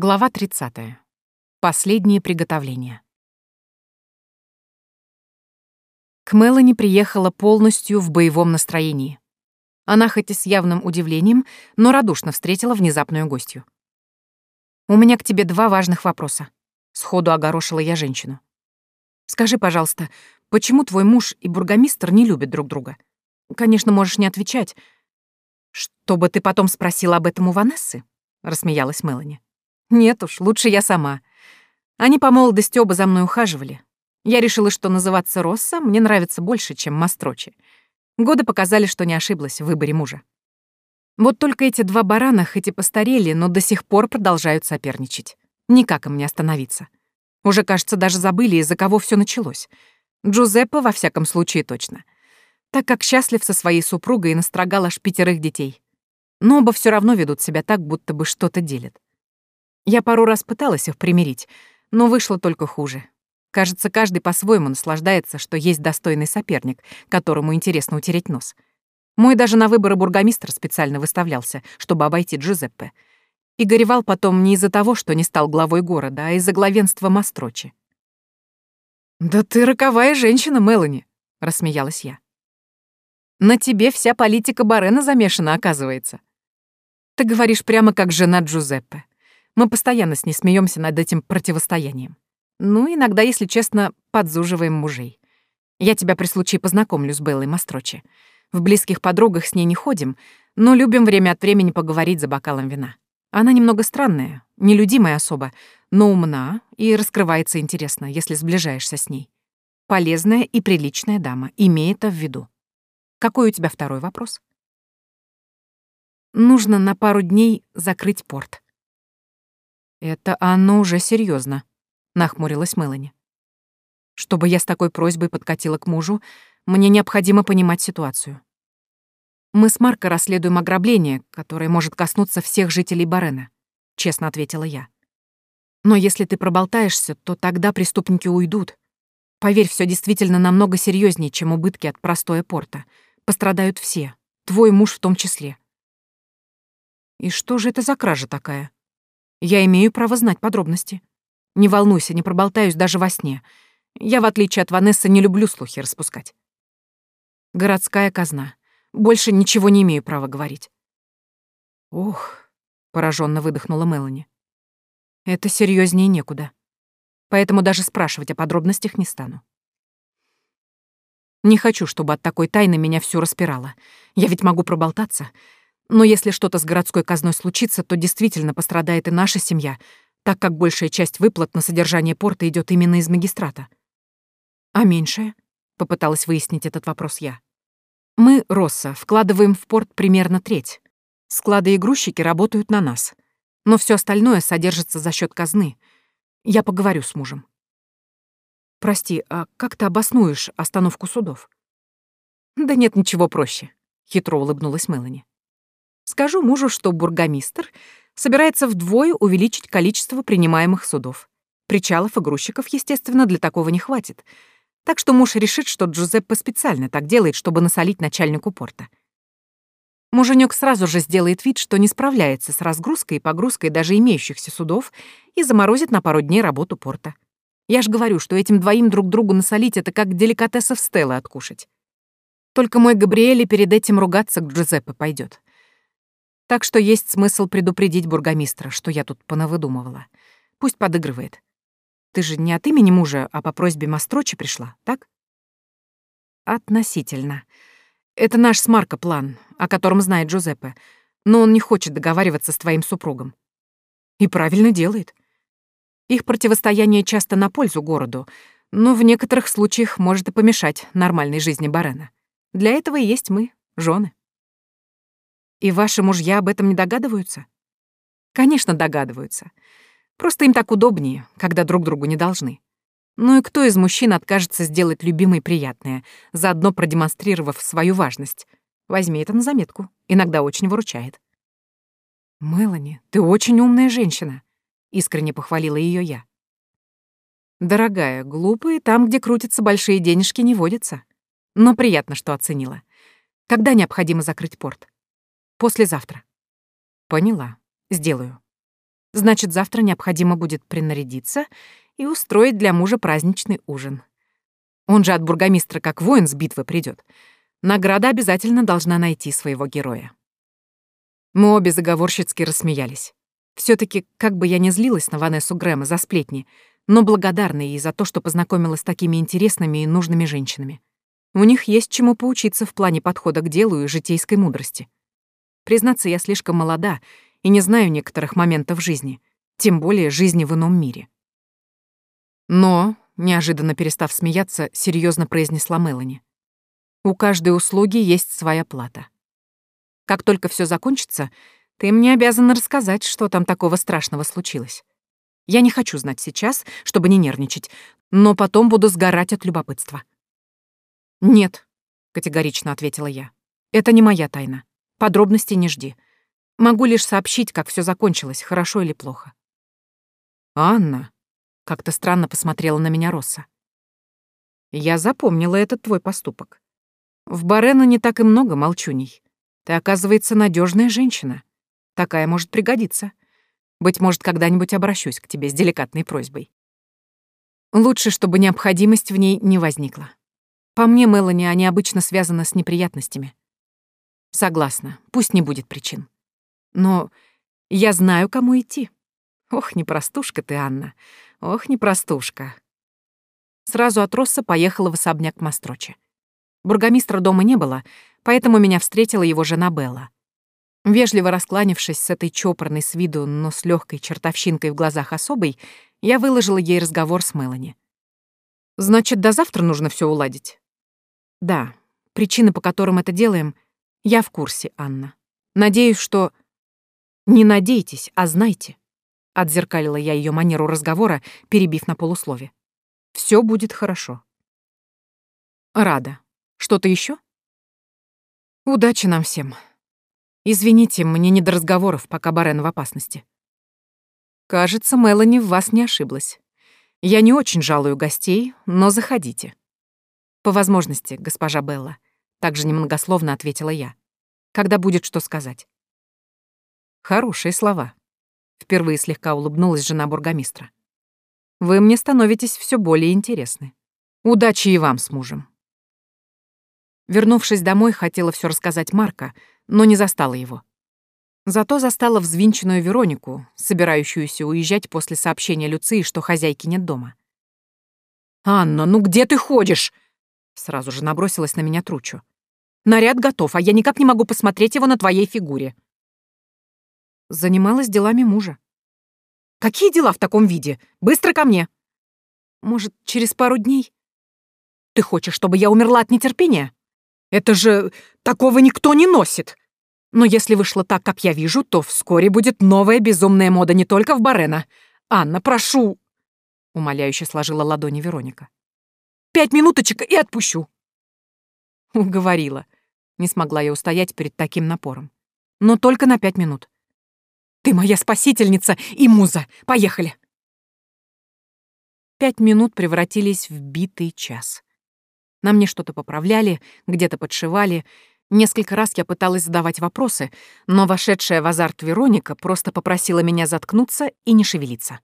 Глава 30. Последние приготовления. К Мелани приехала полностью в боевом настроении. Она хоть и с явным удивлением, но радушно встретила внезапную гостью. «У меня к тебе два важных вопроса», — сходу огорошила я женщину. «Скажи, пожалуйста, почему твой муж и бургомистр не любят друг друга? Конечно, можешь не отвечать. Чтобы ты потом спросила об этом у Ванессы?» — рассмеялась Мелани. Нет уж, лучше я сама. Они по молодости оба за мной ухаживали. Я решила, что называться Росса мне нравится больше, чем Мастрочи. Годы показали, что не ошиблась в выборе мужа. Вот только эти два барана хоть и постарели, но до сих пор продолжают соперничать. Никак им не остановиться. Уже, кажется, даже забыли, из-за кого все началось. Джузеппе, во всяком случае, точно. Так как счастлив со своей супругой и настрогал аж пятерых детей. Но оба все равно ведут себя так, будто бы что-то делят. Я пару раз пыталась их примирить, но вышло только хуже. Кажется, каждый по-своему наслаждается, что есть достойный соперник, которому интересно утереть нос. Мой даже на выборы бургомистра специально выставлялся, чтобы обойти Джузеппе. И горевал потом не из-за того, что не стал главой города, а из-за главенства Мастрочи. «Да ты роковая женщина, Мелани», — рассмеялась я. «На тебе вся политика Барена замешана, оказывается. Ты говоришь прямо как жена Джузеппе. Мы постоянно с ней смеемся над этим противостоянием. Ну, иногда, если честно, подзуживаем мужей. Я тебя при случае познакомлю с Беллой Мастрочи. В близких подругах с ней не ходим, но любим время от времени поговорить за бокалом вина. Она немного странная, нелюдимая особа, но умна и раскрывается интересно, если сближаешься с ней. Полезная и приличная дама, имей это в виду. Какой у тебя второй вопрос? Нужно на пару дней закрыть порт. «Это оно уже серьезно, нахмурилась Мелани. «Чтобы я с такой просьбой подкатила к мужу, мне необходимо понимать ситуацию. Мы с Марко расследуем ограбление, которое может коснуться всех жителей Барена», — честно ответила я. «Но если ты проболтаешься, то тогда преступники уйдут. Поверь, все действительно намного серьезнее, чем убытки от простоя порта. Пострадают все, твой муж в том числе». «И что же это за кража такая?» Я имею право знать подробности. Не волнуйся, не проболтаюсь даже во сне. Я, в отличие от Ванессы, не люблю слухи распускать. Городская казна. Больше ничего не имею права говорить. Ох, пораженно выдохнула Мелани. Это серьезнее некуда. Поэтому даже спрашивать о подробностях не стану. Не хочу, чтобы от такой тайны меня всё распирало. Я ведь могу проболтаться, но если что-то с городской казной случится, то действительно пострадает и наша семья, так как большая часть выплат на содержание порта идет именно из магистрата. А меньшая? Попыталась выяснить этот вопрос я. Мы, Росса, вкладываем в порт примерно треть. Склады и грузчики работают на нас. Но все остальное содержится за счет казны. Я поговорю с мужем. Прости, а как ты обоснуешь остановку судов? Да нет ничего проще, хитро улыбнулась Мелани. Скажу мужу, что бургомистр собирается вдвое увеличить количество принимаемых судов. Причалов и грузчиков, естественно, для такого не хватит. Так что муж решит, что Джузеппе специально так делает, чтобы насолить начальнику порта. Муженек сразу же сделает вид, что не справляется с разгрузкой и погрузкой даже имеющихся судов и заморозит на пару дней работу порта. Я ж говорю, что этим двоим друг другу насолить — это как деликатесов Стеллы откушать. Только мой Габриэле перед этим ругаться к Джузеппе пойдет. Так что есть смысл предупредить бургомистра, что я тут понавыдумывала. Пусть подыгрывает. Ты же не от имени мужа, а по просьбе Мастрочи пришла, так? Относительно. Это наш с Марко план, о котором знает Джузеппе, но он не хочет договариваться с твоим супругом. И правильно делает. Их противостояние часто на пользу городу, но в некоторых случаях может и помешать нормальной жизни Барена. Для этого и есть мы, жены. И ваши мужья об этом не догадываются? Конечно, догадываются. Просто им так удобнее, когда друг другу не должны. Ну и кто из мужчин откажется сделать любимой приятное, заодно продемонстрировав свою важность? Возьми это на заметку. Иногда очень выручает. «Мелани, ты очень умная женщина», — искренне похвалила ее я. «Дорогая, глупые там, где крутятся большие денежки, не водятся. Но приятно, что оценила. Когда необходимо закрыть порт?» Послезавтра. Поняла. Сделаю. Значит, завтра необходимо будет принарядиться и устроить для мужа праздничный ужин. Он же от бургомистра как воин с битвы придет. Награда обязательно должна найти своего героя. Мы обе заговорщицки рассмеялись. все таки как бы я ни злилась на Ванессу Грэма за сплетни, но благодарна ей за то, что познакомилась с такими интересными и нужными женщинами. У них есть чему поучиться в плане подхода к делу и житейской мудрости. Признаться, я слишком молода и не знаю некоторых моментов жизни, тем более жизни в ином мире. Но, неожиданно перестав смеяться, серьезно произнесла Мелани. У каждой услуги есть своя плата. Как только все закончится, ты мне обязана рассказать, что там такого страшного случилось. Я не хочу знать сейчас, чтобы не нервничать, но потом буду сгорать от любопытства. «Нет», — категорично ответила я. «Это не моя тайна. Подробностей не жди. Могу лишь сообщить, как все закончилось, хорошо или плохо». «Анна», — как-то странно посмотрела на меня Росса. «Я запомнила этот твой поступок. В Барена не так и много молчуней. Ты, оказывается, надежная женщина. Такая может пригодиться. Быть может, когда-нибудь обращусь к тебе с деликатной просьбой. Лучше, чтобы необходимость в ней не возникла. По мне, Мелани, они обычно связаны с неприятностями. Согласна, пусть не будет причин. Но я знаю, кому идти. Ох, не простушка ты, Анна. Ох, не простушка. Сразу от Росса поехала в особняк Мастрочи. Бургомистра дома не было, поэтому меня встретила его жена Белла. Вежливо раскланившись с этой чопорной с виду, но с легкой чертовщинкой в глазах особой, я выложила ей разговор с Мелани. «Значит, до завтра нужно все уладить?» Да, причины, по которым это делаем, я в курсе, Анна. Надеюсь, что... Не надейтесь, а знайте. Отзеркалила я ее манеру разговора, перебив на полуслове. Все будет хорошо. Рада. Что-то еще? Удачи нам всем. Извините, мне не до разговоров, пока Барен в опасности. Кажется, Мелани в вас не ошиблась. Я не очень жалую гостей, но заходите. «По возможности, госпожа Белла», — также немногословно ответила я. «Когда будет что сказать?» «Хорошие слова», — впервые слегка улыбнулась жена бургомистра. «Вы мне становитесь все более интересны. Удачи и вам с мужем». Вернувшись домой, хотела все рассказать Марка, но не застала его. Зато застала взвинченную Веронику, собирающуюся уезжать после сообщения Люции, что хозяйки нет дома. «Анна, ну где ты ходишь?» Сразу же набросилась на меня Тручу. «Наряд готов, а я никак не могу посмотреть его на твоей фигуре». Занималась делами мужа. «Какие дела в таком виде? Быстро ко мне!» «Может, через пару дней?» «Ты хочешь, чтобы я умерла от нетерпения? Это же... такого никто не носит!» Но если вышло так, как я вижу, то вскоре будет новая безумная мода не только в Барена. Анна, прошу!» Умоляюще сложила ладони Вероника. Пять минуточек и отпущу. Уговорила. Не смогла я устоять перед таким напором. Но только на пять минут. Ты моя спасительница и муза. Поехали. Пять минут превратились в битый час. На мне что-то поправляли, где-то подшивали. Несколько раз я пыталась задавать вопросы, но вошедшая в азарт Вероника просто попросила меня заткнуться и не шевелиться.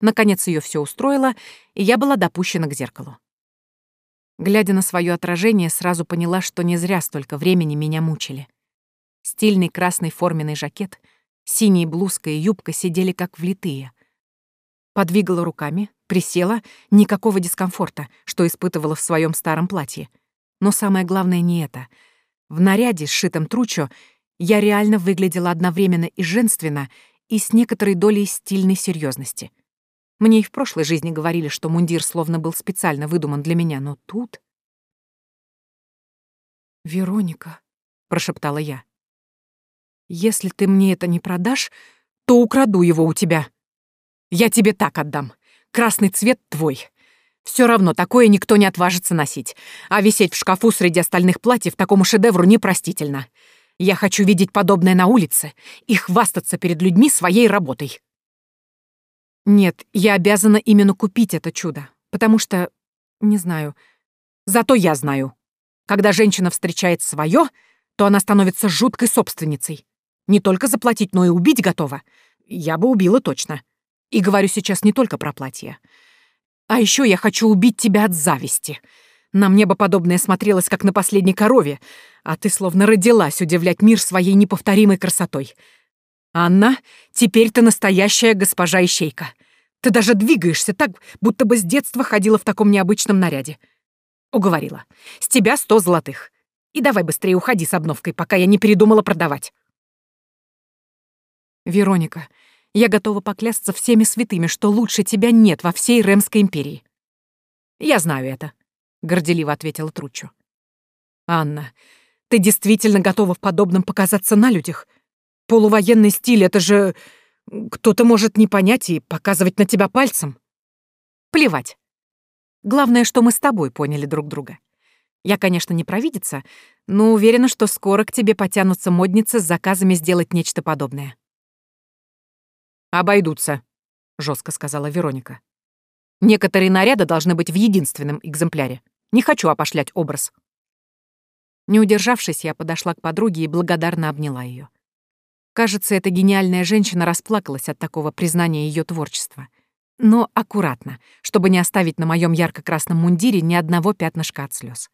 Наконец ее все устроило, и я была допущена к зеркалу. Глядя на свое отражение, сразу поняла, что не зря столько времени меня мучили. Стильный красный форменный жакет, синяя блузка и юбка сидели как влитые. Подвигала руками, присела, никакого дискомфорта, что испытывала в своем старом платье. Но самое главное не это. В наряде, сшитом тручо, я реально выглядела одновременно и женственно, и с некоторой долей стильной серьезности. Мне и в прошлой жизни говорили, что мундир словно был специально выдуман для меня, но тут... «Вероника», — прошептала я, — «если ты мне это не продашь, то украду его у тебя. Я тебе так отдам. Красный цвет твой. Все равно такое никто не отважится носить, а висеть в шкафу среди остальных платьев такому шедевру непростительно. Я хочу видеть подобное на улице и хвастаться перед людьми своей работой». Нет, я обязана именно купить это чудо, потому что... Не знаю. Зато я знаю. Когда женщина встречает свое, то она становится жуткой собственницей. Не только заплатить, но и убить готова. я бы убила точно. И говорю сейчас не только про платье. А еще я хочу убить тебя от зависти. На мне бы подобное смотрелось, как на последней корове, а ты словно родилась удивлять мир своей неповторимой красотой. Анна, теперь ты настоящая госпожа Ищейка. Ты даже двигаешься так, будто бы с детства ходила в таком необычном наряде. Уговорила. С тебя сто золотых. И давай быстрее уходи с обновкой, пока я не передумала продавать. Вероника, я готова поклясться всеми святыми, что лучше тебя нет во всей Ремской империи. Я знаю это, — горделиво ответила Тручу. Анна, ты действительно готова в подобном показаться на людях? Полувоенный стиль — это же... Кто-то может не понять и показывать на тебя пальцем. Плевать. Главное, что мы с тобой поняли друг друга. Я, конечно, не провидица, но уверена, что скоро к тебе потянутся модницы с заказами сделать нечто подобное. «Обойдутся», — жестко сказала Вероника. «Некоторые наряды должны быть в единственном экземпляре. Не хочу опошлять образ». Не удержавшись, я подошла к подруге и благодарно обняла ее. Кажется, эта гениальная женщина расплакалась от такого признания ее творчества. Но аккуратно, чтобы не оставить на моем ярко-красном мундире ни одного пятнышка от слез.